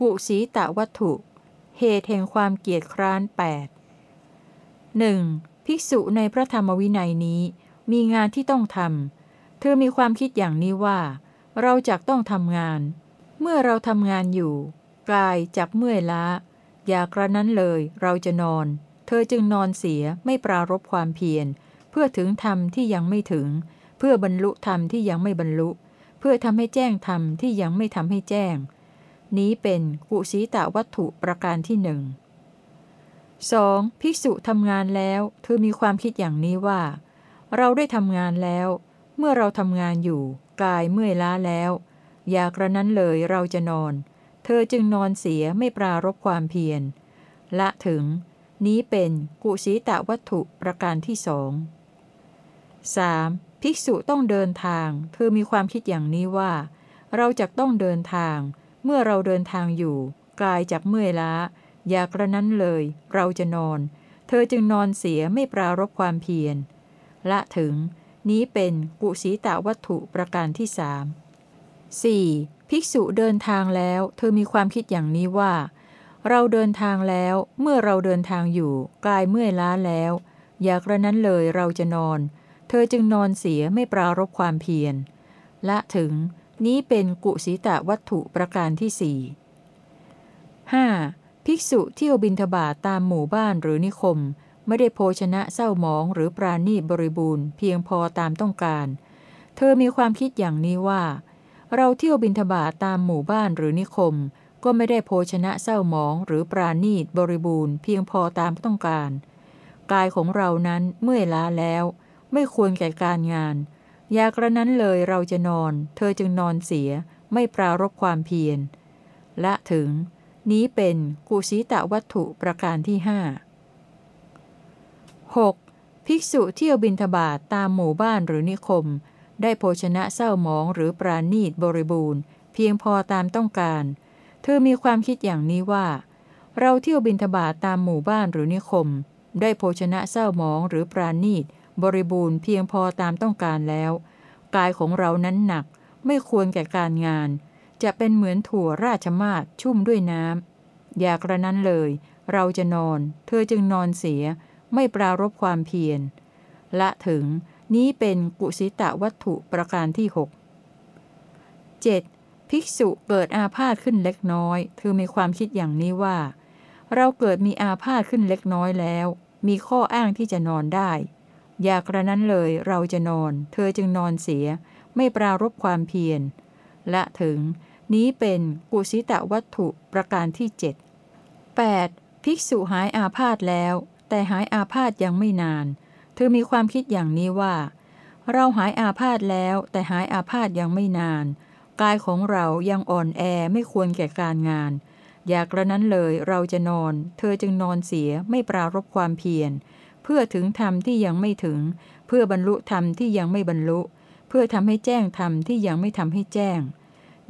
4. กุสีตะวัตถุ เหตุแห่งความเกียจคร้าน 8 1. ภิกษุในพระธรรมวินัยนี้ มีงานที่ต้องทำ เธอมีความคิดอย่างนี้ว่า เราจักต้องทำงาน เมื่อเราทำงานอยู่ กายจักเมื่อยล้า อย่ากระนั้นเลยเราจะนอน เธอจึงนอนเสียไม่ปรารบความเพียร เพื่อถึงธรรมที่ยังไม่ถึง เพื่อบรรลุธรรมที่ยังไม่บรรลุ เพื่อทำให้แจ้งธรรมที่ยังไม่ทำให้แจ้ง นี้เป็นกุสีตะวัตถุประการที่หนึ่ง 2. ภิกษุทำงานแล้วเธอมีความคิดอย่างนี้ว่า เราได้ทำงานแล้ว เมื่อเราทำงานอยู่ กายเมื่อยล้าแล้ว อยากระนั้นเลยเราจะนอน เธอจึงนอนเสียไม่ปรารบความเพียรละถึง นี้เป็นกุสีตะวัตถุประการที่สอง 3. ภิกษุต้องเดินทาง เธอมีความคิดอย่างนี้ว่า เราจะต้องเดินทาง เมื่อเราเดินทางอยู่ กายจากเมื่อยล้า อยากระนั้นเลย เราจะนอน เธอจึงนอนเสียไม่ปรารบความเพียร ละถึง นี้เป็นกุสีตะวัตถุประการที่สาม 4. ภิกษุเดินทางแล้ว เธอมีความคิดอย่างนี้ว่า เราเดินทางแล้ว เมื่อเราเดินทางอยู่ กายเมื่อยล้าแล้ว อยากระนั้นเลยเราจะนอน เธอจึงนอนเสียไม่ปรารบความเพียร ละถึง นี้เป็นกุสิตะวัตถุประการที่สี่ 5. ภิกษุเที่ยวบินทบาทตามหมู่บ้านหรือนิคม ไม่ได้โภชนะเศร้าหมองหรือปราณีตบริบูรณ์เพียงพอตามต้องการ เธอมีความคิดอย่างนี้ว่า เราเที่ยวบินทบาทตามหมู่บ้านหรือนิคม ก็ไม่ได้โภชนะเศร้าหมองหรือปราณีตบริบูรณ์เพียงพอตามต้องการ กายของเรานั้นเมื่อยล้าแล้ว ไม่ควรแก่การงาน ยากระนั้นเลยเราจะนอน เธอจึงนอนเสีย ไม่ปรารบความเพียรและถึง นี้เป็นกุสีตะวัตถุประการที่ห้า 6. ภิกษุเที่ยวบินทบาทตามหมู่บ้านหรือนิคม ได้โภชนะเศร้าหมองหรือปราณีตบริบูรณ์ เพียงพอตามต้องการ เธอมีความคิดอย่างนี้ว่า เราเที่ยวบินทบาทตามหมู่บ้านหรือนิคม ได้โภชนะเศร้าหมองหรือปราณีต บริบูรณ์เพียงพอตามต้องการแล้ว กายของเรานั้นหนัก ไม่ควรแก่การงาน จะเป็นเหมือนถั่วราชมาศชุ่มด้วยน้ำ อยากระนั้นเลย เราจะนอน เธอจึงนอนเสีย ไม่ปรารบความเพียร ละถึง นี้เป็นกุสิตะวัตถุประการที่หก 7. ภิกษุเกิดอาพาธขึ้นเล็กน้อย เธอมีความคิดอย่างนี้ว่า เราเกิดมีอาพาธขึ้นเล็กน้อยแล้ว มีข้ออ้างที่จะนอนได้ อยากระนั้นเลยเราจะนอน เธอจึงนอนเสีย ไม่ปรารบความเพียรและถึง นี้เป็นกุสิตะวัตถุประการที่เจ็ด 8. ภิกษุหายอาพาธแล้ว แต่หายอาพาธยังไม่นาน เธอมีความคิดอย่างนี้ว่า เราหายอาพาธแล้วแต่หายอาพาธยังไม่นาน กายของเรายังอ่อนแอไม่ควรแก่การงาน อยากระนั้นเลยเราจะนอน เธอจึงนอนเสียไม่ปรารบความเพียร พื่อถึงธรรมที่ยังไม่ถึง เพื่อบรรลุธรรมที่ยังไม่บรรลุ เพื่อทำให้แจ้งธรรมที่ยังไม่ทำให้แจ้ง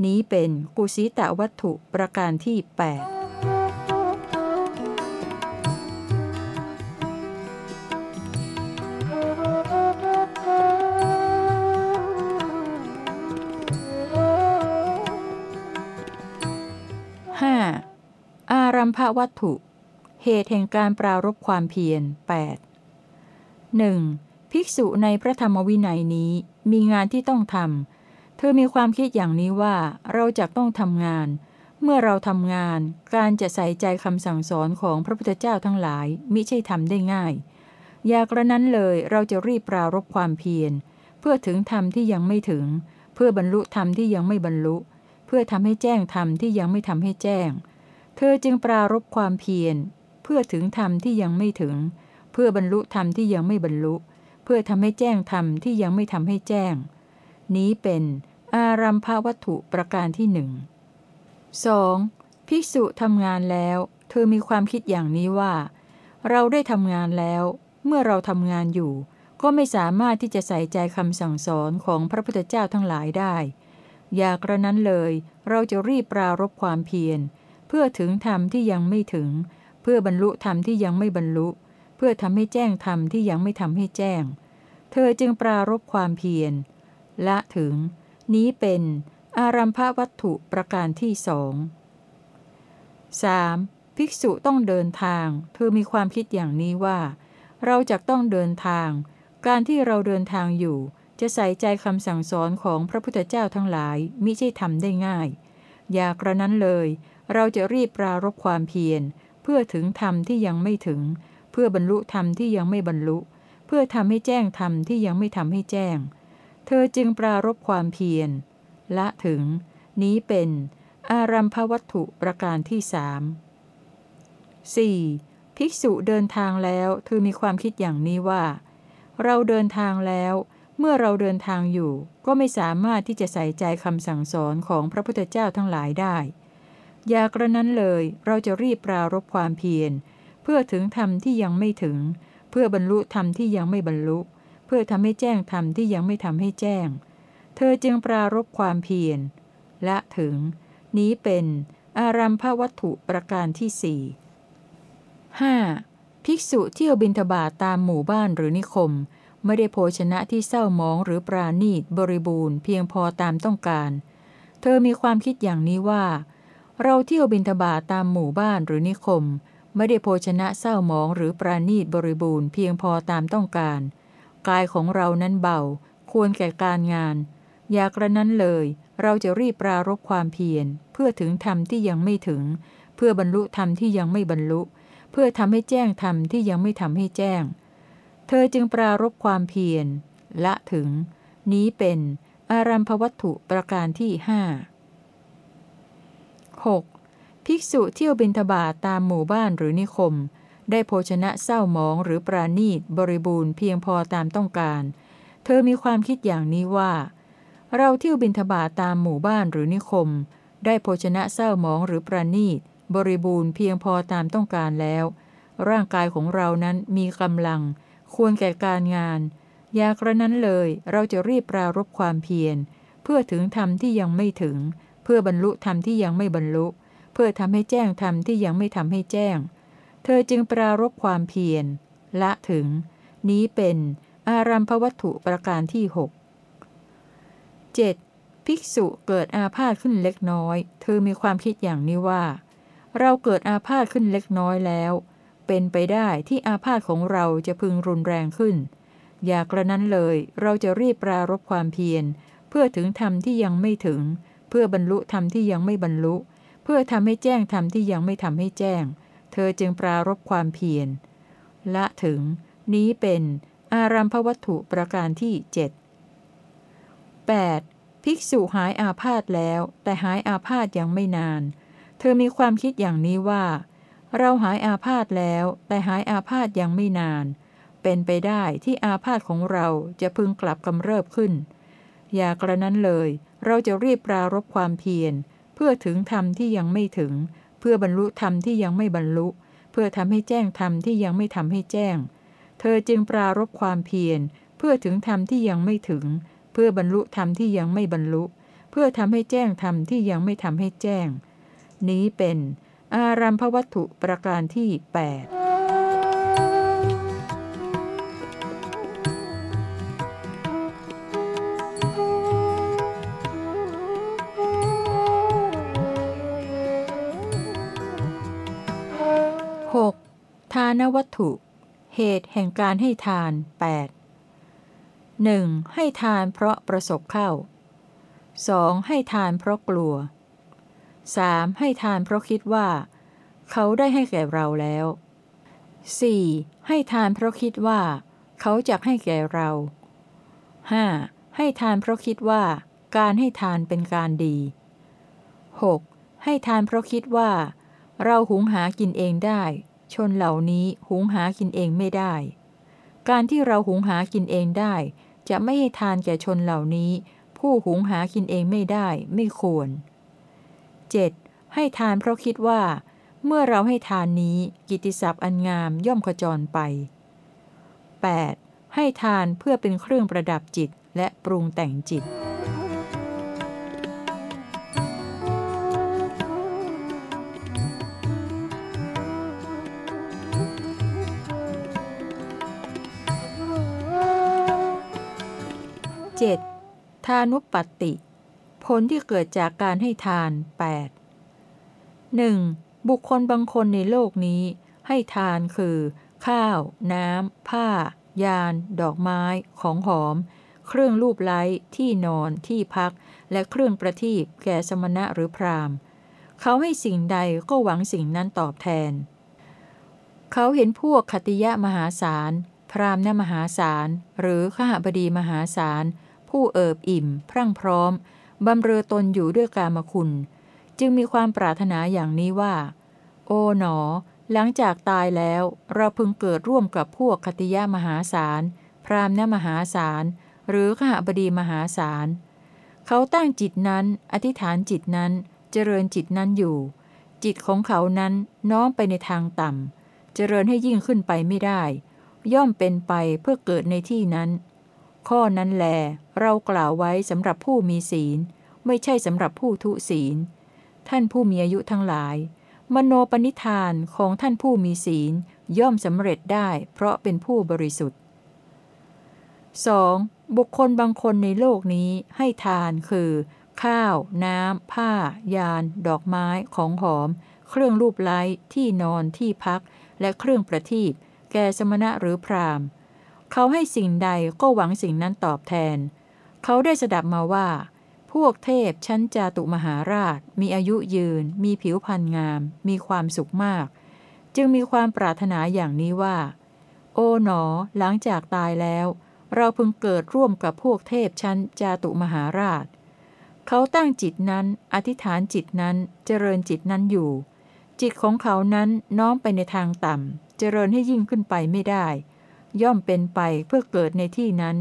นี้เป็นกุสิตะวัตถุประการที่ 8อารัมภวัตถุ เหตุแห่งการปรารบความเพียร 8 1. ภิกษุในพระธรรมวินัยนี้มีงานที่ต้องทำ เธอมีความคิดอย่างนี้ว่าเราจะต้องทำงาน เมื่อเราทำงาน การจะใส่ใจคำสั่งสอนของพระพุทธเจ้าทั้งหลายมิใช่ทำได้ง่าย อยากระนั้นเลยเราจะรีบปรารบความเพียร เพื่อถึงธรรมที่ยังไม่ถึง เพื่อบรรลุธรรมที่ยังไม่บรรลุ เพื่อทำให้แจ้งธรรมที่ยังไม่ทำให้แจ้ง เธอจึงปรารบความเพียร เพื่อถึงธรรมที่ยังไม่ถึง พื่อบรรลุธรรมที่ยังไม่บรรลุ เพื่อทำให้แจ้งธรรมที่ยังไม่ทำให้แจ้ง นี้เป็นอารัมภวัตถุประการที่หนึ่ง 2. ภิกษุทำงานแล้ว เธอมีความคิดอย่างนี้ว่า เราได้ทำงานแล้ว เมื่อเราทำงานอยู่ ก็ไม่สามารถที่จะใส่ใจคำสั่งสอนของพระพุทธเจ้าทั้งหลายได้ อยากระนั้นเลย เราจะรีบปรารบความเพียร เพื่อถึงธรรมที่ยังไม่ถึง เพื่อบรรลุธรรมที่ยังไม่บรรลุเพื่อทำให้แจ้งธรรมที่ยังไม่ทำให้แจ้ง เธอจึงปรารบความเพียรละถึง นี้เป็นอารัมภวัตถุประการที่สอง 3. ภิกษุต้องเดินทาง เธอมีความคิดอย่างนี้ว่า เราจะต้องเดินทาง การที่เราเดินทางอยู่ จะใส่ใจคำสั่งสอนของพระพุทธเจ้าทั้งหลายมิใช่ทำได้ง่าย อย่ากระนั้นเลย เราจะรีบปรารบความเพียร เพื่อถึงธรรมที่ยังไม่ถึง พื่อบรรลุธรรมที่ยังไม่บรรลุ เพื่อทำให้แจ้งธรรมที่ยังไม่ทำให้แจ้ง เธอจึงปรารบความเพียรละถึง นี้เป็น อารัมภวัตถุประการที่สาม 4. ภิกษุเดินทางแล้วเธอมีความคิดอย่างนี้ว่า เราเดินทางแล้ว เมื่อเราเดินทางอยู่ ก็ไม่สามารถที่จะใส่ใจคำสั่งสอนของพระพุทธเจ้าทั้งหลายได้ อย่ากระนั้นเลยเราจะรีบปรารบความเพียร เพื่อถึงธรรมที่ยังไม่ถึง เพื่อบรรลุธรรมที่ยังไม่บรรลุ เพื่อทำให้แจ้งธรรมที่ยังไม่ทำให้แจ้ง เธอจึงปรารบความเพียรและถึง นี้เป็นอารัมภวัตถุประการที่สี่ 5. ภิกษุเที่ยวบินทบาทตามหมู่บ้านหรือนิคม ไม่ได้โภชนะที่เศร้ามองหรือปราณีตบริบูรณ์เพียงพอตามต้องการ เธอมีความคิดอย่างนี้ว่า เราเที่ยวบินทบาทตามหมู่บ้านหรือนิคม ไม่ได้โภชนะเศร้ามองหรือปราณีตบริบูรณ์เพียงพอตามต้องการ กายของเรานั้นเบา ควรแก่การงาน อย่ากระนั้นเลย เราจะรีบปรารบความเพียร เพื่อถึงธรรมที่ยังไม่ถึง เพื่อบรรลุธรรมที่ยังไม่บรรลุ เพื่อทำให้แจ้งธรรมที่ยังไม่ทำให้แจ้ง เธอจึงปรารบความเพียร ละถึง นี้เป็นอารัมภวัตถุประการที่ห้า 6. ภิกษุเที่ยวบินทบาทตามหมู่บ้านหรือนิคม ได้โภชนะเศร้าหมองหรือปราณีตบริบูรณ์เพียงพอตามต้องการ เธอมีความคิดอย่างนี้ว่า เราเที่ยวบินทบาทตามหมู่บ้านหรือนิคม ได้โภชนะเศร้าหมองหรือประนีตบริบูรณ์เพียงพอตามต้องการแล้ว ร่างกายของเรานั้นมีกำลัง ควรแก่การงาน อย่ากระนั้นเลยเราจะรีบปรารบความเพียร เพื่อถึงธรรมที่ยังไม่ถึง เพื่อบรรลุธรรมที่ยังไม่บรรลุ เพื่อทำให้แจ้งธรรมที่ยังไม่ทำให้แจ้ง เธอจึงปรารบความเพียร ละถึง นี้เป็นอารัมภวัตถุประการที่หก 7. ภิกษุเกิดอาพาธขึ้นเล็กน้อย เธอมีความคิดอย่างนี้ว่า เราเกิดอาพาธขึ้นเล็กน้อยแล้ว เป็นไปได้ที่อาพาธของเราจะพึงรุนแรงขึ้น อย่ากระนั้นเลยเราจะรีบปรารบความเพียร เพื่อถึงธรรมที่ยังไม่ถึง เพื่อบรรลุธรรมที่ยังไม่บรรลุเเพื่อทำให้แจ้งธรรมที่ยังไม่ทำให้แจ้ง เธอจึงปรารบความเพียรละถึง นี้เป็นอารัมภวัตถุประการที่เจ็ด 8. ภิกษุหายอาพาธแล้ว แต่หายอาพาธยังไม่นาน เธอมีความคิดอย่างนี้ว่า เราหายอาพาธแล้ว แต่หายอาพาธยังไม่นาน เป็นไปได้ที่อาพาธของเราจะพึงกลับกำเริบขึ้น อย่ากระนั้นเลย เราจะรีบปรารบความเพียร พื่อถึงธรรมที่ยังไม่ถึง เพื่อบรรลุธรรมที่ยังไม่บรรลุ เพื่อทำให้แจ้งธรรมที่ยังไม่ทำให้แจ้ง เธอจึงปรารบความเพียร เพื่อถึงธรรมที่ยังไม่ถึง เพื่อบรรลุธรรมที่ยังไม่บรรลุ เพื่อทำให้แจ้งธรรมที่ยังไม่ทำให้แจ้ง นี้เป็น อารัมพวัตถุประการที่ 8 วัตถุ เหตุแห่งการให้ทาน8หนึ่งให้ทานเพราะประสบเข้า 2. ให้ทานเพราะกลัว 3. ให้ทานเพราะคิดว่า เขาได้ให้แก่เราแล้ว 4. ให้ทานเพราะคิดว่า เขาจะให้แก่เรา 5. ให้ทานเพราะคิดว่าการให้ทานเป็นการดี 6. ให้ทานเพราะคิดว่า เราหุงหากินเองได้ ชนเหล่านี้หุงหากินเองไม่ได้ การที่เราหุงหากินเองได้ จะไม่ให้ทานแก่ชนเหล่านี้ ผู้หุงหากินเองไม่ได้ไม่ควร 7. ให้ทานเพราะคิดว่า เมื่อเราให้ทานนี้กิติศัพท์อันงามย่อมขจรไป 8. ให้ทานเพื่อเป็นเครื่องประดับจิตและปรุงแต่งจิต ทานุปปัตติ ผลที่เกิดจากการให้ทาน 8. 1. บุคคลบางคนในโลกนี้ ให้ทานคือ ข้าว น้ำ ผ้า ยาน ดอกไม้ ของหอม เครื่องรูปไล้ ที่นอน ที่พัก และเครื่องประทีปแก่สมณะหรือพราหมณ์ เขาให้สิ่งใดก็หวังสิ่งนั้นตอบแทน เขาเห็นพวกคติยะมหาศาล พราหมณ์มหาศาล หรือขหบดีมหาศาล ผู้เอิบอิ่ม พรั่งพร้อม บำเรอตนอยู่ด้วยกามคุณ จึงมีความปรารถนาอย่างนี้ว่า โอ๋หนอ หลังจากตายแล้ว เราพึงเกิดร่วมกับพวกคติยะมหาศาล พรามณมหาศาล หรือขหบดีมหาศาล เขาตั้งจิตนั้น อธิษฐานจิตนั้น เจริญจิตนั้นอยู่ จิตของเขานั้นน้อมไปในทางต่ำ เจริญให้ยิ่งขึ้นไปไม่ได้ ย่อมเป็นไปเพื่อเกิดในที่นั้น ข้อนั้นแล เรากล่าวไว้สำหรับผู้มีศีล ไม่ใช่สำหรับผู้ทุศีล ท่านผู้มีอายุทั้งหลาย มโนปณิธานของท่านผู้มีศีลย่อมสำเร็จได้ เพราะเป็นผู้บริสุทธิ์ 2. บุคคลบางคนในโลกนี้ให้ทานคือ ข้าว น้ำ ผ้า ยาน ดอกไม้ ของหอม เครื่องรูปไล้ ที่นอน ที่พัก และเครื่องประทีปแก่สมณะหรือพราหมณ์ เขาให้สิ่งใดก็หวังสิ่งนั้นตอบแทน เขาได้สดับมาว่า พวกเทพชั้นจาตุมหาราช มีอายุยืน มีผิวพรรณงาม มีความสุขมาก จึงมีความปรารถนาอย่างนี้ว่า โอ๋หนอ หลังจากตายแล้ว เราพึงเกิดร่วมกับพวกเทพชั้นจาตุมหาราช เขาตั้งจิตนั้น อธิษฐานจิตนั้น เจริญจิตนั้นอยู่ จิตของเขานั้นน้อมไปในทางต่ำ เจริญให้ยิ่งขึ้นไปไม่ได้ ย่อมเป็นไปเพื่อเกิดในที่นั้น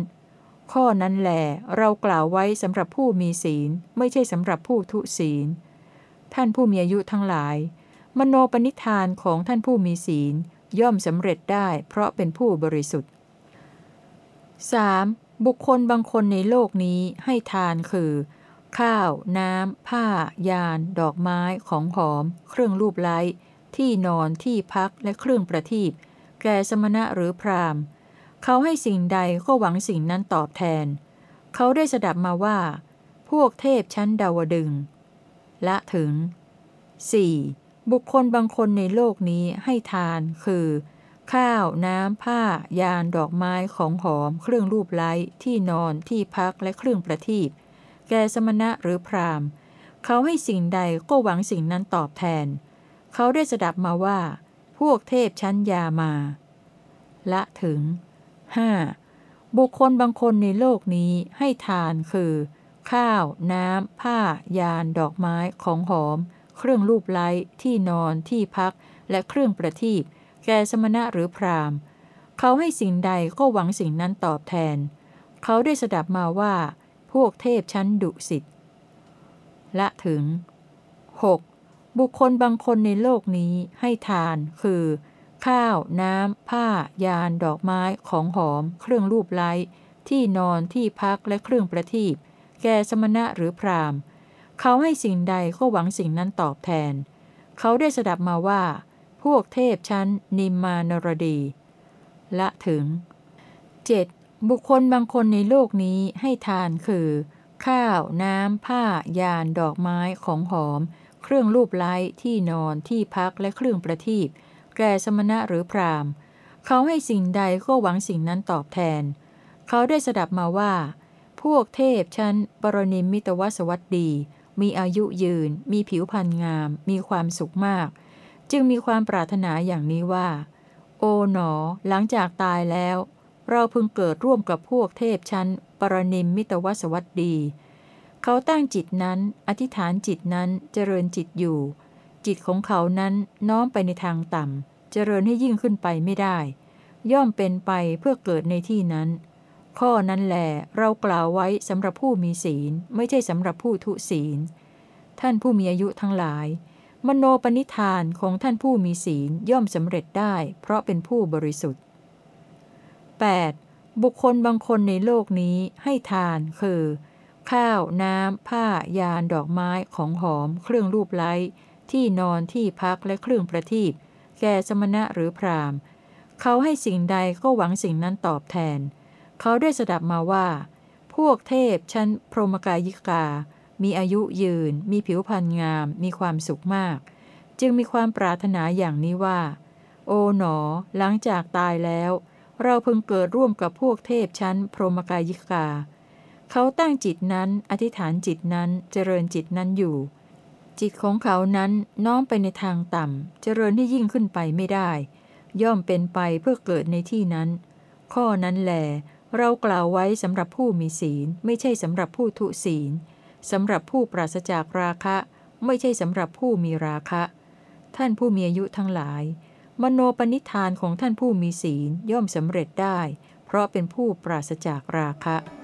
ข้อนั้นแหลเรากล่าวไว้สำหรับผู้มีศีล ไม่ใช่สำหรับผู้ทุศีล ท่านผู้มีอายุทั้งหลาย มโนปณิธานของท่านผู้มีศีลย่อมสำเร็จได้เพราะเป็นผู้บริสุทธิ์ 3. บุคคลบางคนในโลกนี้ให้ทานคือ ข้าว น้ำ ผ้า ยาน ดอกไม้ ของหอม เครื่องรูปไล้ ที่นอน ที่พัก และเครื่องประทีป แก่สมณะหรือพราหมณ์ เขาให้สิ่งใดก็หวังสิ่งนั้นตอบแทน เขาได้สดับมาว่า พวกเทพชั้นดาวดึง ละถึง 4. บุคคลบางคนในโลกนี้ให้ทานคือ ข้าว น้ำ ผ้า ยาน ดอกไม้ ของหอม เครื่องรูปไล้ ที่นอน ที่พัก และเครื่องประทีปแก่สมณะหรือพราหมณ์ เขาให้สิ่งใดก็หวังสิ่งนั้นตอบแทน เขาได้สดับมาว่า พวกเทพชั้นยามา ละถึง 5. บุคคลบางคนในโลกนี้ให้ทานคือ ข้าว น้ำ ผ้า ยาน ดอกไม้ ของหอม เครื่องรูปไล้ ที่นอน ที่พัก และเครื่องประทีปแก่สมณะหรือพราหมณ์ เขาให้สิ่งใดก็หวังสิ่งนั้นตอบแทน เขาได้สดับมาว่า พวกเทพชั้นดุสิตละถึง 6. บุคคลบางคนในโลกนี้ให้ทานคือ ข้าว น้ำ ผ้า ยาน ดอกไม้ ของหอม เครื่องรูปไล้ ที่นอน ที่พัก และเครื่องประทีปแก่สมณะหรือพราหมณ์ เขาให้สิ่งใดก็หวังสิ่งนั้นตอบแทน เขาได้สดับมาว่า พวกเทพชั้น นิมมานรดี ละถึง 7. บุคคลบางคนในโลกนี้ให้ทานคือ ข้าว น้ำ ผ้า ยาน ดอกไม้ ของหอม เครื่องรูปไล้ที่นอนที่พักและเครื่องประทีปแก่สมณะหรือพราหมณ์ เขาให้สิ่งใดก็หวังสิ่งนั้นตอบแทน เขาได้สดับมาว่า พวกเทพชั้นปรนิมมิตวสวัสดี มีอายุยืน มีผิวพรรณงาม มีความสุขมาก จึงมีความปรารถนาอย่างนี้ว่า โอ๋หนอ หลังจากตายแล้ว เราพึงเกิดร่วมกับพวกเทพชั้น ปรนิมมิตวสวัสดี เขาตั้งจิตนั้น อธิษฐานจิตนั้น เจริญจิตอยู่ จิตของเขานั้นน้อมไปในทางต่ำ เจริญให้ยิ่งขึ้นไปไม่ได้ ย่อมเป็นไปเพื่อเกิดในที่นั้น ข้อนั้นแหลเรากล่าวไว้สำหรับผู้มีศีล ไม่ใช่สำหรับผู้ทุศีล ท่านผู้มีอายุทั้งหลาย มโนปณิธานของท่านผู้มีศีลย่อมสำเร็จได้ เพราะเป็นผู้บริสุทธิ์ 8. บุคคลบางคนในโลกนี้ให้ทานคือ ข้าว น้ำ ผ้ายานดอกไม้ของหอม เครื่องรูปไล้ ที่นอนที่พักและเครื่องประทีปแก่สมณะหรือพราหมณ์ เขาให้สิ่งใดก็หวังสิ่งนั้นตอบแทน เขาได้สดับมาว่า พวกเทพชั้นพรหมกายิกา มีอายุยืน มีผิวพรรณงาม มีความสุขมาก จึงมีความปรารถนาอย่างนี้ว่า โอ๋หนอ หลังจากตายแล้ว เราเพิ่งเกิดร่วมกับพวกเทพชั้นพรหมกายิกา เขาตั้งจิตนั้น อธิษฐานจิตนั้นเจริญจิตนั้นอยู่ จิตของเขานั้นน้อมไปในทางต่ำ เจริญให้ยิ่งขึ้นไปไม่ได้ ย่อมเป็นไปเพื่อเกิดในที่นั้น ข้อนั้นแหลเรากล่าวไว้สำหรับผู้มีศีล ไม่ใช่สำหรับผู้ทุศีลสำหรับผู้ปราศจากราคะ ไม่ใช่สำหรับผู้มีราคะ ท่านผู้มีอายุทั้งหลาย มโนปณิธานของท่านผู้มีศีลย่อมสำเร็จได้ เพราะเป็นผู้ปราศจากราคะ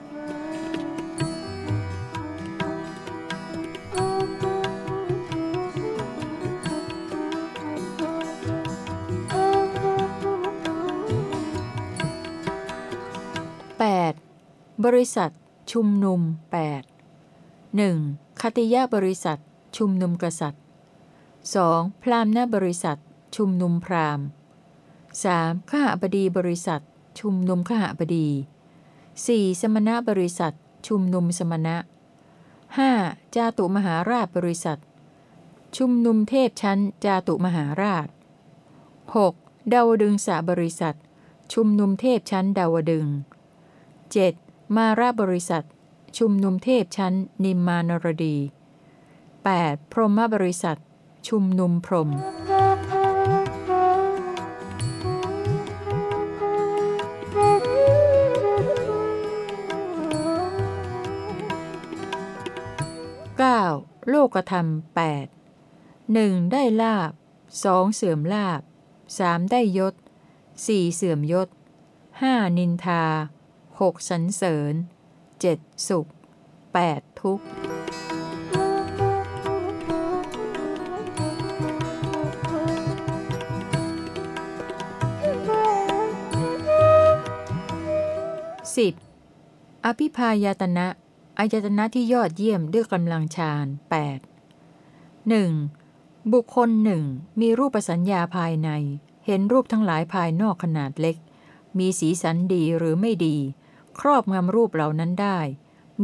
บริษัท ชุมนุม 8 1. คติยะบริษัท ชุมนุมกษัตริย์ 2. พราหมณบริษัท ชุมนุมพราหมณ์ 3. ข้าบดีบริษัท ชุมนุมข้าบดี 4. สมณบริษัท ชุมนุมสมณะ 5. จาตุมหาราชบริษัท ชุมนุมเทพชั้น จาตุมหาราช 6. ดาวดึงสาบริษัท ชุมนุมเทพชั้นดาวดึง 7. มาราบริษัท ชุมนุมเทพชั้น นิมมานรดี 8. พรหมบริษัท ชุมนุมพรหม 9. โลกธรรม8 1. ได้ลาบ 2. เสื่อมลาบ 3. ได้ยศ 4. เสื่อมยศ 5. นินทา 6. สันเสริญ 7. สุข 8. ทุกข์ 10. อภิพายตนะอายตนะที่ยอดเยี่ยมด้วยกำลังฌาน 8. 1. บุคคลหนึ่งมีรูปสัญญาภายใน เห็นรูปทั้งหลายภายนอกขนาดเล็ก มีสีสันดีหรือไม่ดี ครอบงำรูปเหล่านั้นได้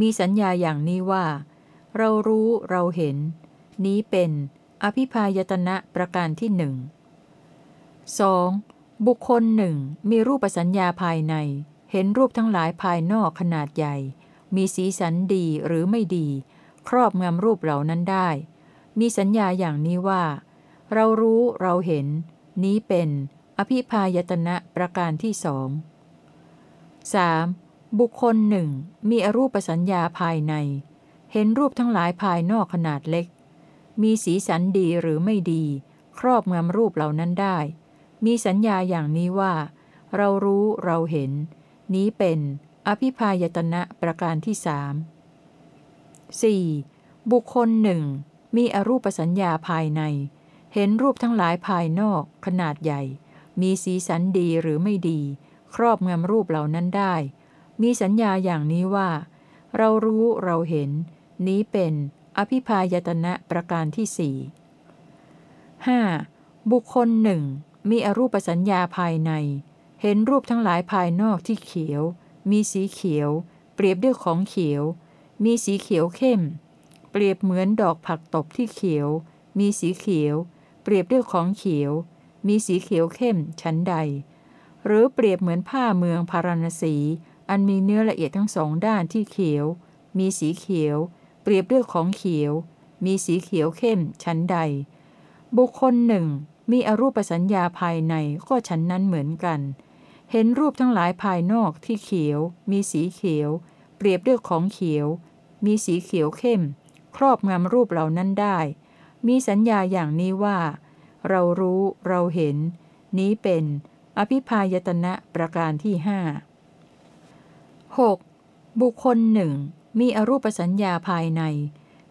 มีสัญญาอย่างนี้ว่า เรารู้เราเห็น นี้เป็นอภิพายตนะประการที่หนึ่ง 2. บุคคลหนึ่งมีรูปสัญญาภายใน เห็นรูปทั้งหลายภายนอกขนาดใหญ่ มีสีสันดีหรือไม่ดี ครอบงำรูปเหล่านั้นได้ มีสัญญาอย่างนี้ว่า เรารู้เราเห็น นี้เป็นอภิพายตนะประการที่สอง 3. บุคคลหนึ่งมีอรูปสัญญาภายใน เห็นรูปทั้งหลายภายนอกขนาดเล็ก มีสีสันดีหรือไม่ดี ครอบงำรูปเหล่านั้นได้ มีสัญญาอย่างนี้ว่า เรารู้เราเห็น นี้เป็นอภิพายตนะประการที่สาม 4. บุคคลหนึ่งมีอรูปสัญญาภายใน เห็นรูปทั้งหลายภายนอกขนาดใหญ่ มีสีสันดีหรือไม่ดี ครอบงำรูปเหล่านั้นได้ มีสัญญาอย่างนี้ว่า เรารู้เราเห็น นี้เป็นอภิพายตนะประการที่สี่ 5. บุคคลหนึ่งมีอรูปสัญญาภายใน เห็นรูปทั้งหลายภายนอกที่เขียว มีสีเขียว เปรียบด้วยของเขียว มีสีเขียวเข้ม เปรียบเหมือนดอกผักตบที่เขียว มีสีเขียว เปรียบด้วยของเขียว มีสีเขียวเข้มชั้นใด หรือเปรียบเหมือนผ้าเมืองพาราณสี อันมีเนื้อละเอียดทั้งสองด้านที่เขียว มีสีเขียว เปรียบด้วยของเขียว มีสีเขียวเข้ม ชั้นใด บุคคลหนึ่ง มีอรูปสัญญาภายในก็ฉันนั้นเหมือนกัน เห็นรูปทั้งหลายภายนอกที่เขียว มีสีเขียว เปรียบด้วยของเขียว มีสีเขียวเข้ม ครอบงำรูปเหล่านั้นได้ มีสัญญาอย่างนี้ว่า เรารู้ เราเห็น นี้เป็น อภิพายตนะประการที่ห้า 6. บุคคลหนึ่งมีอรูปสัญญาภายใน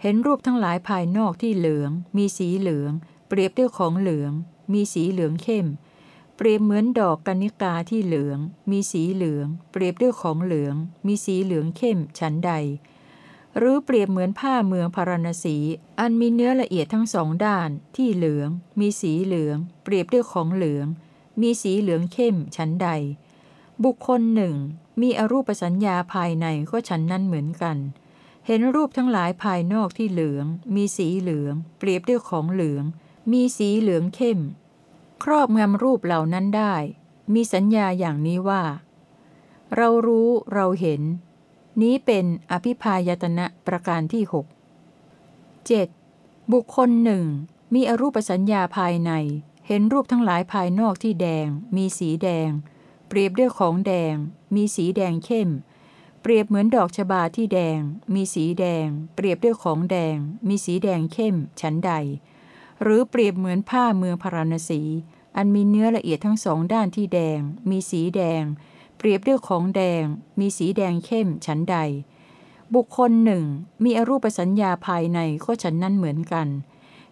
เห็นรูปทั้งหลายภายนอกที่เหลือง มีสีเหลือง เปรียบด้วยของเหลือง มีสีเหลืองเข้ม เปรียบเหมือนดอกกัญญกาที่เหลือง มีสีเหลือง เปรียบด้วยของเหลือง มีสีเหลืองเข้มฉันใด หรือเปรียบเหมือนผ้าเมืองพาราณสี อันมีเนื้อละเอียดทั้งสองด้าน ที่เหลือง มีสีเหลือง เปรียบด้วยของเหลือง มีสีเหลืองเข้มฉันใด บุคคลหนึ่ง มีอรูปสัญญาภายในก็ฉันนั้นเหมือนกัน เห็นรูปทั้งหลายภายนอกที่เหลือง มีสีเหลือง เปรียบด้วยของเหลือง มีสีเหลืองเข้ม ครอบงำรูปเหล่านั้นได้ มีสัญญาอย่างนี้ว่า เรารู้เราเห็น นี้เป็นอภิพายตนะประการที่หก 7. บุคคลหนึ่ง มีอรูปสัญญาภายใน เห็นรูปทั้งหลายภายนอกที่แดง มีสีแดง เปรียบด้วยของแดง มีสีแดงเข้ม เปรียบเหมือนดอกชบาที่แดง มีสีแดง เปรียบด้วยของแดง มีสีแดงเข้ม ฉันใด หรือเปรียบเหมือนผ้าเมืองพาราณสี อันมีเนื้อละเอียดทั้งสองด้านที่แดง มีสีแดง เปรียบด้วยของแดง มีสีแดงเข้ม ฉันใด บุคคลหนึ่ง มีอรูปสัญญาภายในก็ฉันนั้นเหมือนกัน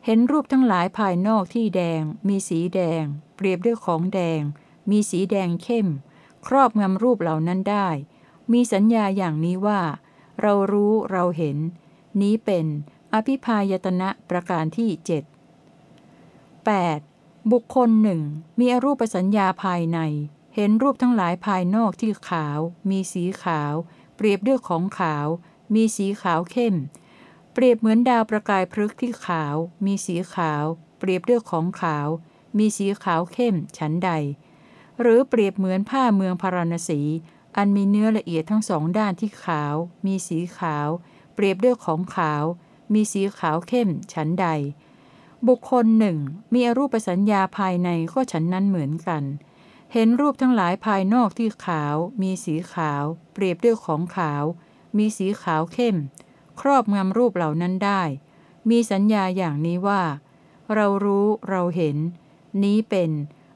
เห็นรูปทั้งหลายภายนอกที่แดง มีสีแดง เปรียบด้วยของแดง มีสีแดงเข้ม ครอบงำรูปเหล่านั้นได้ มีสัญญาอย่างนี้ว่า เรารู้เราเห็น นี้เป็นอภิพายตนะประการที่เจ็ด 8. บุคคลหนึ่งมีอรูปสัญญาภายใน เห็นรูปทั้งหลายภายนอกที่ขาว มีสีขาว เปรียบด้วยของขาว มีสีขาวเข้ม เปรียบเหมือนดาวประกายพฤกษ์ที่ขาว มีสีขาว เปรียบด้วยของขาว มีสีขาวเข้ม ฉันใด หรือเปรียบเหมือนผ้าเมืองพาราณสี อันมีเนื้อละเอียดทั้งสองด้านที่ขาว มีสีขาว เปรียบด้วยของขาว มีสีขาวเข้ม ฉันใด บุคคลหนึ่ง มีอรูปสัญญาภายในก็ฉันนั้นเหมือนกัน เห็นรูปทั้งหลายภายนอกที่ขาว มีสีขาว เปรียบด้วยของขาว มีสีขาวเข้ม ครอบงำรูปเหล่านั้นได้ มีสัญญาอย่างนี้ว่า เรารู้เราเห็น นี้เป็น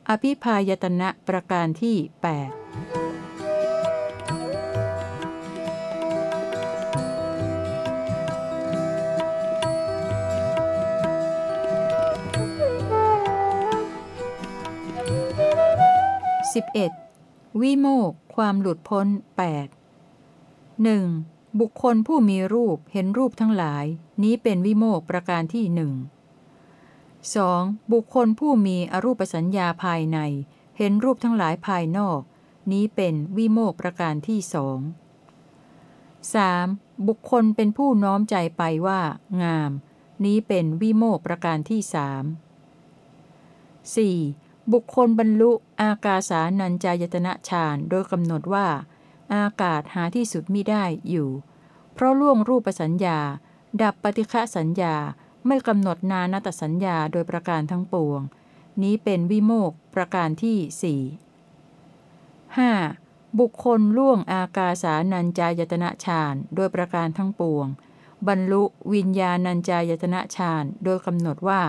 อภิพายตนะประการที่8 11. วิโมกความหลุดพ้น 8 1. บุคคลผู้มีรูปเห็นรูปทั้งหลาย นี้เป็นวิโมกประการที่หนึ่ง 2. บุคคลผู้มีอรูปสัญญาภายใน เห็นรูปทั้งหลายภายนอก นี้เป็นวิโมกข์ประการที่สอง 3. บุคคลเป็นผู้น้อมใจไปว่า งาม นี้เป็นวิโมกข์ประการที่สาม 4. บุคคลบรรลุอากาสานัญจายตนะฌานโดยกำหนดว่า อากาศหาที่สุดมิได้อยู่ เพราะล่วงรูปสัญญา ดับปฏิฆะสัญญา ไม่กำหนดนานตสัญญาโดยประการทั้งปวง นี้เป็นวิโมกประการที่สี่ 5. บุคคลล่วงอากาสานัญจายตนะฌานโดยประการทั้งปวง บรรลุวิญญาณัญจายตนะฌานโดยกำหนดว่า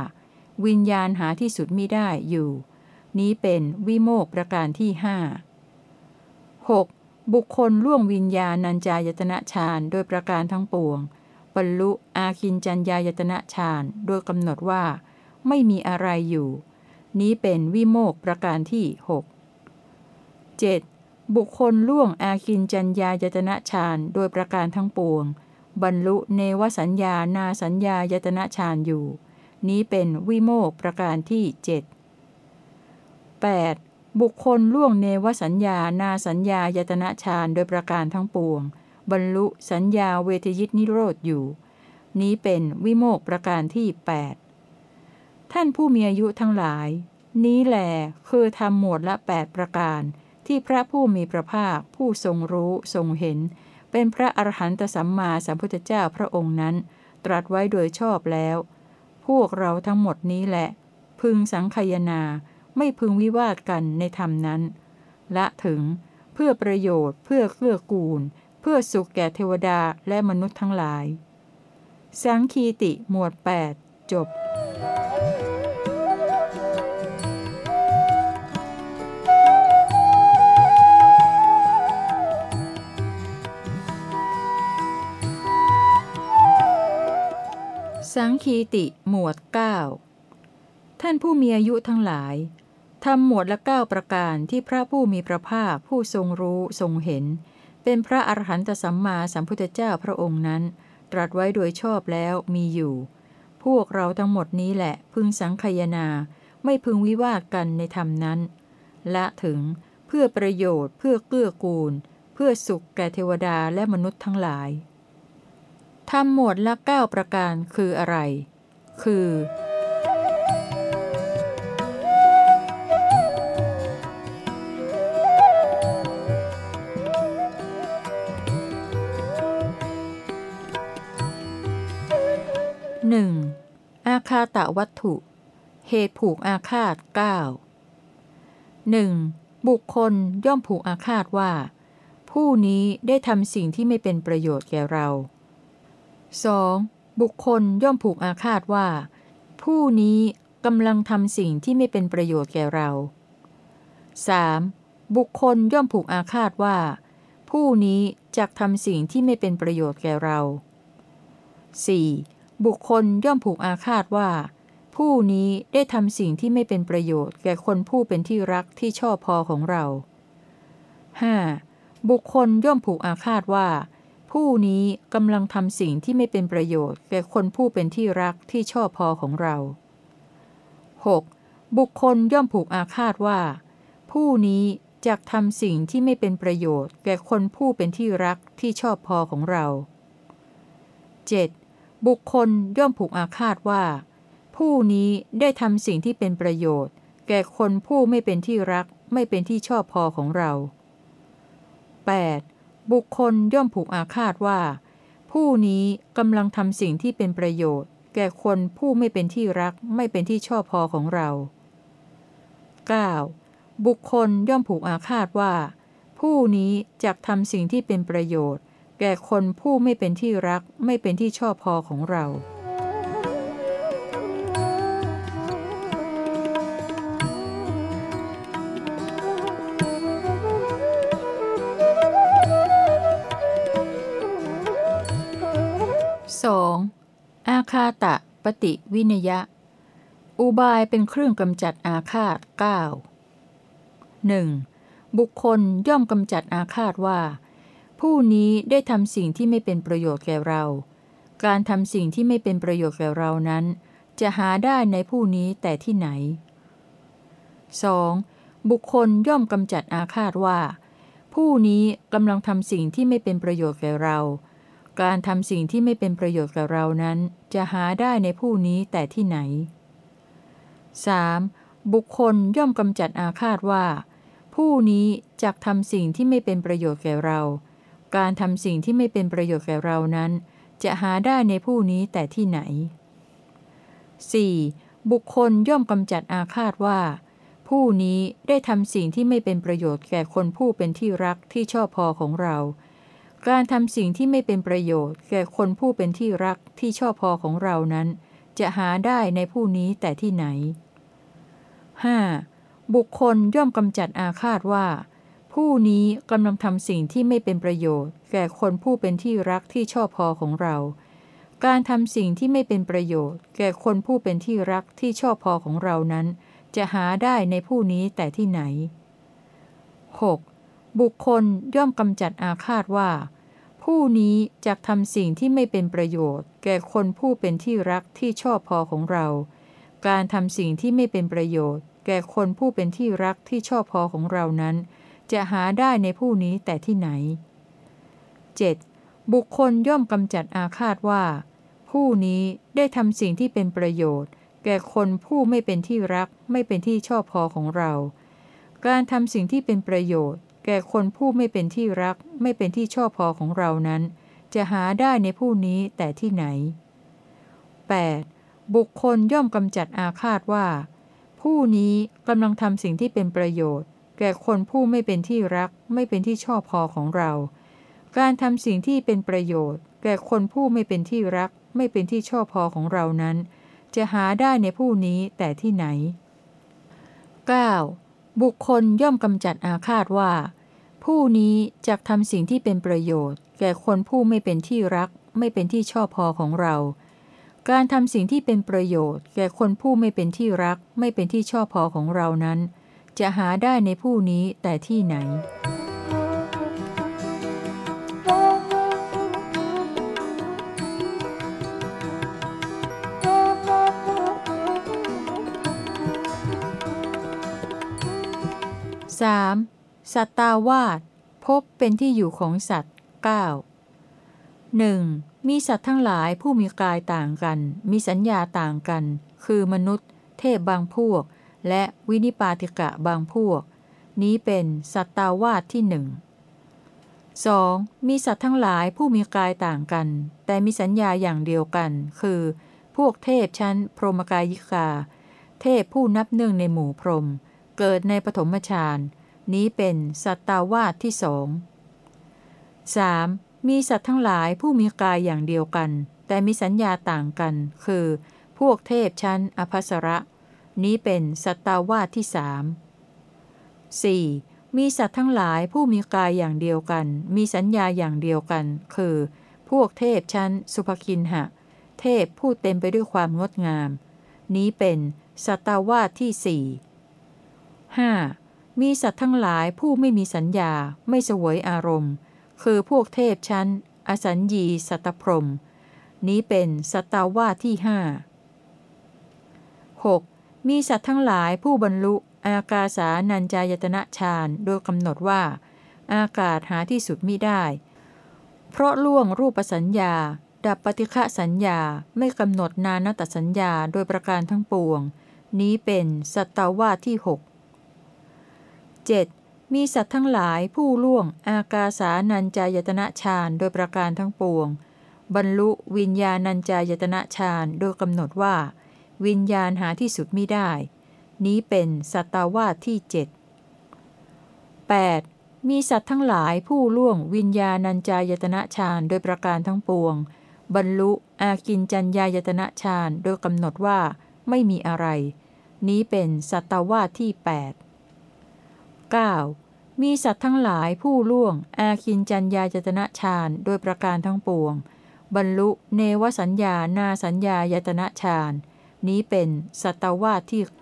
วิญญาณหาที่สุดมิได้อยู่ นี้เป็นวิโมกประการที่ห้า 6. บุคคลล่วงวิญญาณัญจายตนะฌานโดยประการทั้งปวง บรรลุอาคินจัญญายตนะฌานโดยกำหนดว่า ไม่มีอะไรอยู่ นี้เป็นวิโมกข์ประการที่ 6 7. บุคคลล่วงอาคินจัญญายตนะฌานโดยประการทั้งปวง บรรลุเนวสัญญานาสัญญายตนะฌานอยู่ นี้เป็นวิโมกข์ประการที่ 7 8. บุคคลล่วงเนวสัญญานาสัญญายตนะฌานโดยประการทั้งปวง บรรลุสัญญาเวทยิตนิโรธอยู่ นี้เป็นวิโมกประการที่ 8 ท่านผู้มีอายุทั้งหลาย นี้แหลคือทำหมวดละ 8 ประการ ที่พระผู้มีพระภาคผู้ทรงรู้ทรงเห็น เป็นพระอรหันตสัมมาสัมพุทธเจ้าพระองค์นั้น ตรัสไว้โดยชอบแล้ว พวกเราทั้งหมดนี้แหละ พึงสังคยนาไม่พึงวิวาทกันในธรรมนั้น ละถึงเพื่อประโยชน์เพื่อเกื้อกูล เพื่อสุขแก่เทวดาและมนุษย์ทั้งหลาย สังคีติหมวด 8 จบสังคีติหมวด 9 ท่านผู้มีอายุทั้งหลายทำหมวดละเก้าประการที่พระผู้มีพระภาคผู้ทรงรู้ทรงเห็น เป็นพระอรหันตสัมมาสัมพุทธเจ้าพระองค์นั้น ตรัสไว้โดยชอบแล้วมีอยู่ พวกเราทั้งหมดนี้แหละพึงสังคยนา ไม่พึงวิวาทกันในธรรมนั้น ละถึงเพื่อประโยชน์เพื่อเกื้อกูล เพื่อสุขแก่เทวดาและมนุษย์ทั้งหลายทำหมวดละ9ประการคืออะไร คือาคาตะวัตถุ เหตุผูกอาคาต 9 1. บุคคลย่อมผูกอาคาตว่า ผู้นี้ได้ทำสิ่งที่ไม่เป็นประโยชน์แก่เรา 2. บุคคลย่อมผูกอาคาตว่า ผู้นี้กำลังทำสิ่งที่ไม่เป็นประโยชน์แก่เรา 3. บุคคลย่อมผูกอาคาตว่า ผู้นี้จะทำสิ่งที่ไม่เป็นประโยชน์แก่เรา 4. บุคคลย่อมผูกอาคาตว่า ผู้นี้ได้ทำสิ่งที่ไม่เป็นประโยชน์แก่คนผู้เป็นที่รักที่ชอบพอของเรา 5. บุคคลย่อมผูกอาคาตว่า ผู้นี้กำลังทำสิ่งที่ไม่เป็นประโยชน์แก่คนผู้เป็นที่รักที่ชอบพอของเรา 6. บุคคลย่อมผูกอาคาตว่า ผู้นี้จะทำสิ่งที่ไม่เป็นประโยชน์ แก่คนผู้เป็นที่รักที่ชอบพอของเรา 7. บุคคลย่อมผูกอาคาตว่า ผู้นี้ได้ทำสิ่งที่เป็นประโยชน์ แก่คนผู้ไม่เป็นที่รักไม่เป็นที่ชอบพอของเรา 8. บุคคลย่อมผูกอาคาตว่า ผู้นี้กำลังทำสิ่งที่เป็นประโยชน์ แก่คนผู้ไม่เป็นที่รักไม่เป็นที่ชอบพอของเรา 9. บุคคลย่อมผูกอาคาตว่า ผู้นี้จะทำสิ่งที่เป็นประโยชน์ แก่คนผู้ไม่เป็นที่รักไม่เป็นที่ชอบพอของเรา 2. อาคาตะ ปฏิวินยะ อุบายเป็นเครื่องกำจัดอาฆาต 9 1. บุคคลย่อมกำจัดอาฆาตว่า ผู้นี้ได้ทำสิ่งที่ไม่เป็นประโยชน์แก่เรา การทำสิ่งที่ไม่เป็นประโยชน์แก่เรานั้น จะหาได้ในผู้นี้แต่ที่ไหน 2. บุคคลย่อมกำจัดอาฆาตว่า ผู้นี้กำลังทำสิ่งที่ไม่เป็นประโยชน์แก่เรา การทำสิ่งที่ไม่เป็นประโยชน์แก่เรานั้น จะหาได้ในผู้นี้แต่ที่ไหน 3. บุคคลย่อมกำจัดอาฆาตว่า ผู้นี้จักทำสิ่งที่ไม่เป็นประโยชน์แก่เรา การทำสิ่งที่ไม่เป็นประโยชน์แก่เรานั้น จะหาได้ในผู้นี้แต่ที่ไหน 4. บุคคลย่อมกำจัดอาฆาตว่า ผู้นี้ได้ทำสิ่งที่ไม่เป็นประโยชน์แก่คนผู้เป็นที่รักที่ชอบพอของเรา การทำสิ่งที่ไม่เป็นประโยชน์ แก่คนผู้เป็นที่รักที่ชอบพอของเรานั้น จะหาได้ในผู้นี้แต่ที่ไหน 5. บุคคลย่อมกำจัดอาฆาตว่า ผู้นี้กำลังทำสิ่งที่ไม่เป็นประโยชน์ แก่คนผู้เป็นที่รักที่ชอบพอของเรา การทำสิ่งที่ไม่เป็นประโยชน์ แก่คนผู้เป็นที่รักที่ชอบพอของเรานั้น จะหาได้ในผู้นี้แต่ที่ไหน 6. บุคคลย่อมกำจัดอาฆาตว่า ผู้นี้จะทำสิ่งที่ไม่เป็นประโยชน์ แก่คนผู้เป็นที่รักที่ชอบพอของเรา การทำสิ่งที่ไม่เป็นประโยชน์ แก่คนผู้เป็นที่รักที่ชอบพอของเรานั้น จะหาได้ในผู้นี้แต่ที่ไหน 7. บุคคลย่อมกำจัดอาฆาตว่า ผู้นี้ได้ทำสิ่งที่เป็นประโยชน์ แก่คนผู้ไม่เป็นที่รักไม่เป็นที่ชอบพอของเรา การทำสิ่งที่เป็นประโยชน์ แก่คนผู้ไม่เป็นที่รัก ไม่เป็นที่ชอบพอของเรานั้น จะหาได้ในผู้นี้แต่ที่ไหน 8. บุคคลย่อมกำจัดอาฆาตว่า ผู้นี้กำลังทำสิ่งที่เป็นประโยชน์ แก่คนผู้ไม่เป็นที่รัก ไม่เป็นที่ชอบพอของเรา การทำสิ่งที่เป็นประโยชน์ แก่คนผู้ไม่เป็นที่รัก ไม่เป็นที่ชอบพอของเรานั้น จะหาได้ในผู้นี้แต่ที่ไหน 9. บุคคลย่อมกำจัดอาฆาตว่า ผู้นี้จะทำสิ่งที่เป็นประโยชน์ แก่คนผู้ไม่เป็นที่รัก ไม่เป็นที่ชอบพอของเรา การทำสิ่งที่เป็นประโยชน์ แก่คนผู้ไม่เป็นที่รัก ไม่เป็นที่ชอบพอของเรานั้น จะหาได้ในผู้นี้แต่ที่ไหน 3. สัตตาวาสพบเป็นที่อยู่ของสัตว์ 9. 1. มีสัตว์ทั้งหลายผู้มีกายต่างกัน มีสัญญาต่างกัน คือมนุษย์ เทพบางพวก และวินิปาติกะบางพวก นี้เป็นสัตตาวาสที่หนึ่ง 2. มีสัตว์ทั้งหลายผู้มีกายต่างกัน แต่มีสัญญาอย่างเดียวกัน คือ พวกเทพชั้น พรหมกายิกา เทพผู้นับเนื่งในหมู่พรหมเกิดในปฐมฌานนี้เป็นสัตตาวาสที่สอง 3. มีสัตว์ทั้งหลายผู้มีกายอย่างเดียวกัน แต่มีสัญญาต่างกัน คือ พวกเทพชั้นอภัสระ นี้เป็นสัตตาวาสที่สาม 4. มีสัตว์ทั้งหลายผู้มีกายอย่างเดียวกัน มีสัญญาอย่างเดียวกัน คือ พวกเทพชั้น สุภคินหะ เทพผู้เต็มไปด้วยความงดงาม นี้เป็นสัตตาวาสที่สี่ 5. มีสัตว์ทั้งหลายผู้ไม่มีสัญญาไม่สวยอารมณ์ คือพวกเทพชั้น อสัญญีสัตพรม นี้เป็นสัตตาวาสที่ห้า 6. มีสัตว์ทั้งหลายผู้บรรลุ อากาสานัญจายตนะฌานโดยกำหนดว่า อากาศหาที่สุดมิได้ เพราะล่วงรูปสัญญา ดับปฏิฆะสัญญาไม่กำหนดนานตสัญญาโดยประการทั้งปวง นี้เป็นสัตตาวาที่หก 7. มีสัตว์ทั้งหลายผู้ล่วง อากาสานัญจายตนะฌานโดยประการทั้งปวง บรรลุวิญญาณัญจายตนะฌานโดยกำหนดว่า วิญญาณหาที่สุดไมิได้ นี้เป็นสัตตาวาสที่เจ็ด 8. มีสัตว์ทั้งหลายผู้ล่วงวิญญาณัญจายตนะฌานโดยประการทั้งปวง บรรลุอากินจัญญายตนะฌานโดยกำหนดว่าไม่มีอะไร นี้เป็นสัตาวาที่ 8 9. มีสัตว์ทั้งหลายผู้ล่วง อาคินจัญญาจตนะฌานโดยประการทั้งปวง บรรลุเนวสัญญานาสัญญายตนะฌาน นี้เป็นสัตวาที่9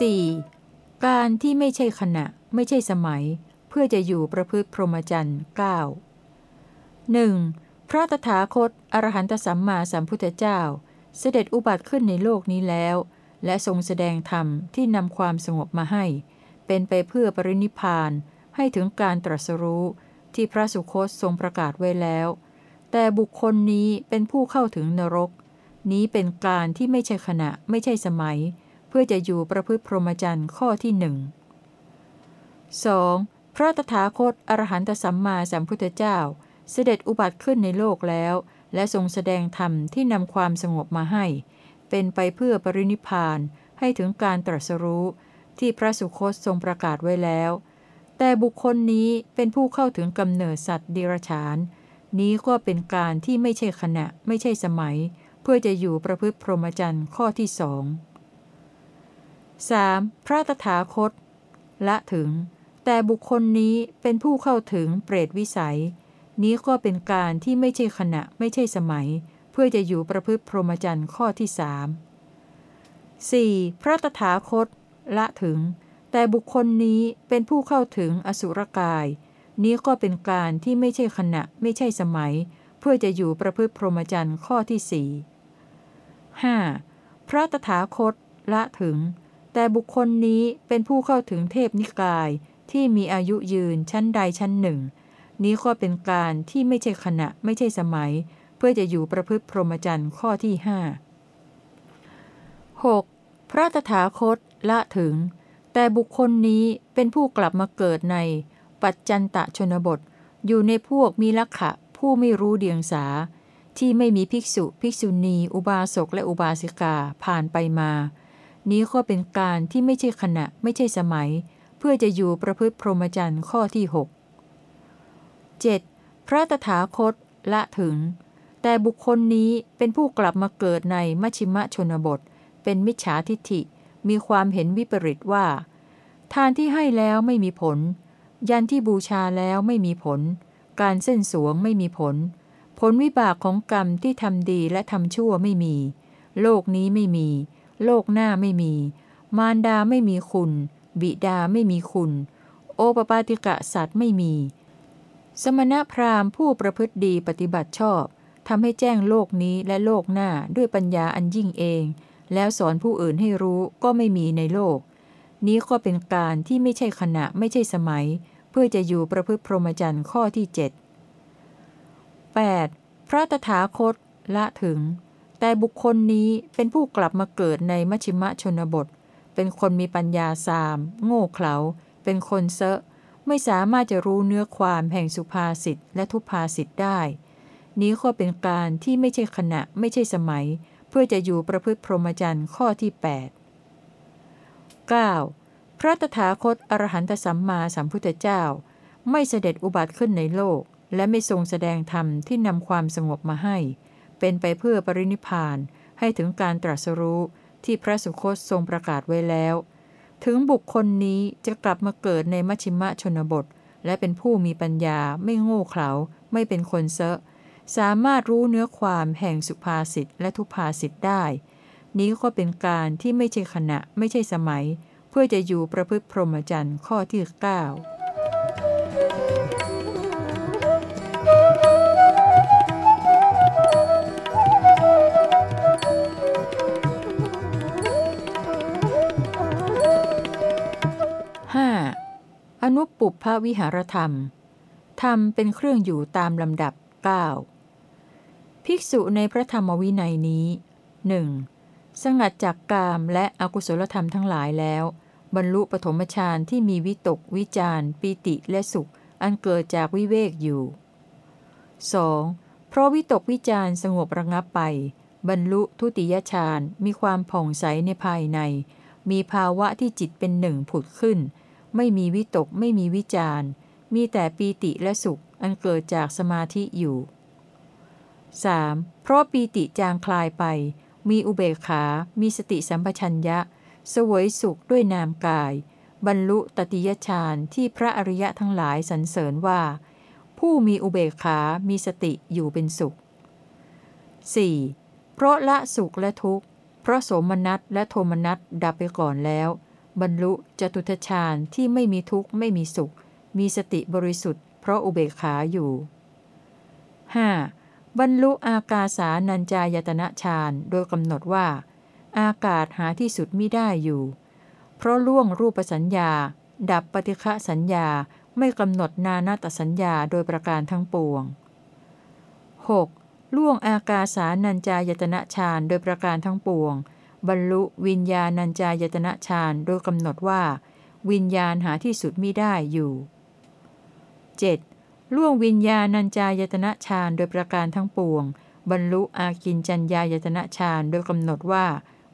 4. การที่ไม่ใช่ขณะไม่ใช่สมัย เพื่อจะอยู่ประพฤติพรหมจรรย์9 1. พระตถาคต อรหันตสัมมาสัมพุทธเจ้า เสด็จอุบัติขึ้นในโลกนี้แล้ว และทรงแสดงธรรมที่นำความสงบมาให้ เป็นไปเพื่อปรินิพานให้ถึงการตรัสรู้ที่พระสุคตทรงประกาศไว้แล้ว แต่บุคคลนี้เป็นผู้เข้าถึงนรก นี้เป็นการที่ไม่ใช่ขณะไม่ใช่สมัย เพื่อจะอยู่ประพฤติพรหมจรรย์ข้อที่หนึ่ง 2. พระตถาคตอรหันตสัมมาสัมพุทธเจ้า เสด็จอุบัติขึ้นในโลกแล้ว และทรงแสดงธรรมที่นำความสงบมาให้ เป็นไปเพื่อปรินิพานให้ถึงการตรัสรู้ที่พระสุคตทรงประกาศไว้แล้ว แต่บุคคลนี้เป็นผู้เข้าถึงกำเนิดสัตว์ดิรฉาน นี้ก็เป็นการที่ไม่ใช่ขณะไม่ใช่สมัย เพื่อจะอยู่ประพฤติพรหมจรรย์ข้อที่สอง 3. พระตถาคต ละถึง แต่บุคคลนี้เป็นผู้เข้าถึงเปรตวิสัย นี้ก็เป็นการที่ไม่ใช่ขณะไม่ใช่สมัย เพื่อจะอยู่ประพฤติพรหมจรรย์ข้อที่สาม 4. พระตถาคต ละถึง แต่บุคคลนี้เป็นผู้เข้าถึงอสุรกาย นี้ก็เป็นการที่ไม่ใช่ขณะไม่ใช่สมัย เพื่อจะอยู่ประพฤติพรหมจรรย์ข้อที่สี่ 5. พระตถาคต ละถึง แต่บุคคลนี้เป็นผู้เข้าถึงเทพนิกายที่มีอายุยืนชั้นใดชั้นหนึ่ง นี้ก็เป็นการที่ไม่ใช่ขณะไม่ใช่สมัย พื่อจะอยู่ประพฤติพรหมจรรย์ข้อที่ห้า 6. พระตถาคตละถึง แต่บุคคลนี้เป็นผู้กลับมาเกิดใน ปัจจันตะชนบท อยู่ในพวกมีลักขะผู้ไม่รู้เดียงสา ที่ไม่มีภิกษุ ภิกษุณี อุบาสกและอุบาสิกาผ่านไปมา นี้ก็เป็นการที่ไม่ใช่ขณะไม่ใช่สมัย เพื่อจะอยู่ประพฤติพรหมจรรย์ข้อที่ 6 7. พระตถาคตละถึง แต่บุคคลนี้เป็นผู้กลับมาเกิดในมัชิมะชนบท เป็นมิจฉาทิฏฐิ มีความเห็นวิปริตว่า ทานที่ให้แล้วไม่มีผล ยันที่บูชาแล้วไม่มีผล การเส้นสวงไม่มีผล ผลวิบากของกรรมที่ทำดีและทำชั่วไม่มี โลกนี้ไม่มี โลกหน้าไม่มี มารดาไม่มีคุณ บิดาไม่มีคุณ โอปปาติกะสัตว์ไม่มี สมณพราหมณ์ผู้ประพฤติดีปฏิบัติชอบ ทำให้แจ้งโลกนี้และโลกหน้าด้วยปัญญาอันยิ่งเอง แล้วสอนผู้อื่นให้รู้ก็ไม่มีในโลก นี้ก็เป็นการที่ไม่ใช่ขณะไม่ใช่สมัย เพื่อจะอยู่ประพฤติพรหมจรรย์ข้อที่ 7 8. พระตถาคตละถึง แต่บุคคลนี้เป็นผู้กลับมาเกิดในมัชิมะชนบท เป็นคนมีปัญญาสาม โง่เขลา เป็นคนเซอะ ไม่สามารถจะรู้เนื้อความแห่งสุภาษิตและทุพภาษิตได้ นี้ก็เป็นการที่ไม่ใช่ขณะไม่ใช่สมัย เพื่อจะอยู่ประพฤติพรหมจรรย์ข้อที่ 8 9. พระตถาคตอรหันตสัมมาสัมพุทธเจ้า ไม่เสด็จอุบัติขึ้นในโลก และไม่ทรงแสดงธรรมที่นำความสงบมาให้ เป็นไปเพื่อปรินิพานให้ถึงการตรัสรู้ที่พระสุคตทรงประกาศไว้แล้ว ถึงบุคคลนี้จะกลับมาเกิดในมัชิมะชนบท และเป็นผู้มีปัญญาไม่โง่เขลาไม่เป็นคนเซอะ สามารถรู้เนื้อความแห่งสุภาษิตและทุพาษิตได้ นี้ก็เป็นการที่ไม่ใช่ขณะไม่ใช่สมัย เพื่อจะอยู่ประพฤติพรหมจรรย์ข้อที่ 5. อนุปุพพวิหารธรรม ธรรมเป็นเครื่องอยู่ตามลำดับ 9. ภิกษุในพระธรรมวินัยนี้หนึ่งสงัดจากกามและอกุศลธรรมทั้งหลายแล้ว บรรลุปฐมฌานที่มีวิตก วิจารปีติและสุข อันเกิดจากวิเวกอยู่ 2. เพราะวิตกวิจารสงบระงับไป บรรลุทุติยฌานมีความผ่องใสในภายใน มีภาวะที่จิตเป็นหนึ่งผุดขึ้น ไม่มีวิตกไม่มีวิจารมีแต่ปีติและสุขอันเกิดจากสมาธิอยู่ 3. เพราะปีติจางคลายไป มีอุเบกขา มีสติสัมปชัญญะ สวยสุขด้วยนามกาย บรรลุตติยฌานที่พระอริยะทั้งหลายสรรเสริญว่า ผู้มีอุเบกขา มีสติอยู่เป็นสุข 4. เพราะละสุขและทุกข์ เพราะสมนัสและโทมนัสดับไปก่อนแล้ว บรรลุจตุทชาญที่ไม่มีทุกข์ไม่มีสุข มีสติบริสุทธิ์ เพราะอุเบกขาอยู่ 5. บรรลุอากาสานัญจายตนะฌานโดยกำหนดว่า อากาศหาที่สุดมิได้อยู่ เพราะล่วงรูปสัญญา ดับปฏิฆะสัญญาไม่กำหนดนานาตสัญญาโดยประการทั้งปวง 6. ล่วงอากาสานัญจายตนะฌานโดยประการทั้งปวง บรรลุวิญญาณัญจายตนะฌานโดยกำหนดว่า วิญญาณหาที่สุดมิได้อยู่ 7. ล่วงวิญญาณัญจายตนะฌานโดยประการทั้งปวง บรรลุอากินจัญญายตนะฌานโดยกำหนดว่า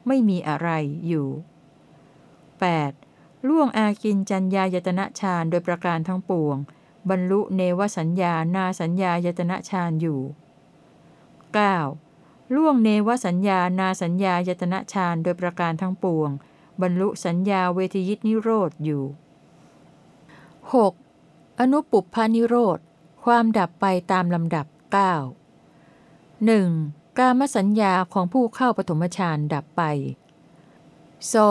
ไม่มีอะไรอยู่ 8. ล่วงอากินจัญญายตนะฌานโดยประการทั้งปวง บรรลุเนวสัญญานาสัญญายตนะฌานอยู่ 9. ล่วงเนวสัญญานาสัญญายตนะฌานโดยประการทั้งปวง บรรลุสัญญาเวทยิตนิโรธอยู่ 6. อนุปุพานิโรธ ความดับไปตามลำดับ 9 1. กามสัญญาของผู้เข้าปฐมฌานดับไป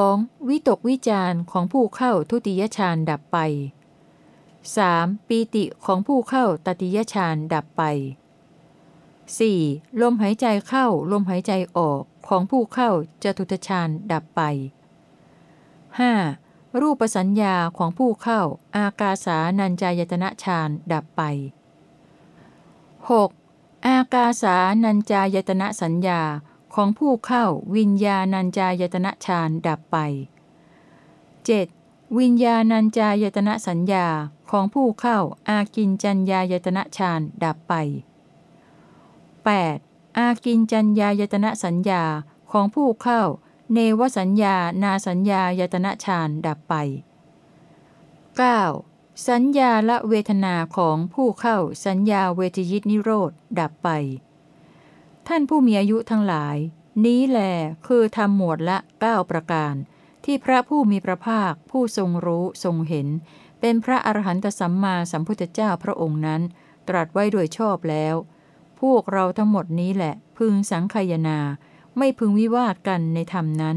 2. วิตกวิจารของผู้เข้าทุติยฌานดับไป 3. ปีติของผู้เข้าตติยฌานดับไป 4. ลมหายใจเข้าลมหายใจออกของผู้เข้าจตุตฌานดับไป 5. รูปสัญญาของผู้เข้า อากาสานัญจายตนะฌานดับไป 6. อากาสานัญจายตนะสัญญาของผู้เข้าวิญญาณัญจายตนะฌานดับไป 7. วิญญาณัญจายตนะสัญญาของผู้เข้า อากินจัญญายตนะฌานดับไป 8. อากินจัญญายตนะสัญญาของผู้เข้า เนวสัญญา นาสัญญายตนะฌานดับไป 9. สัญญาละเวทนาของผู้เข้าสัญญาเวทยิตนิโรธดับไป ท่านผู้มีอายุทั้งหลาย นี้แหลคือทำหมวดละ 9 ประการ ที่พระผู้มีพระภาคผู้ทรงรู้ทรงเห็น เป็นพระอรหันตสัมมาสัมพุทธเจ้าพระองค์นั้น ตรัสไว้โดยชอบแล้ว พวกเราทั้งหมดนี้แหละ พึงสังคายนา ไม่พึงวิวาทกันในธรรมนั้น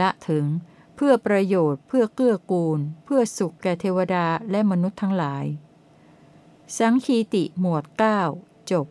ละถึงเพื่อประโยชน์เพื่อเกื้อกูล เพื่อสุขแก่เทวดาและมนุษย์ทั้งหลาย สังคีติหมวด 9 จบ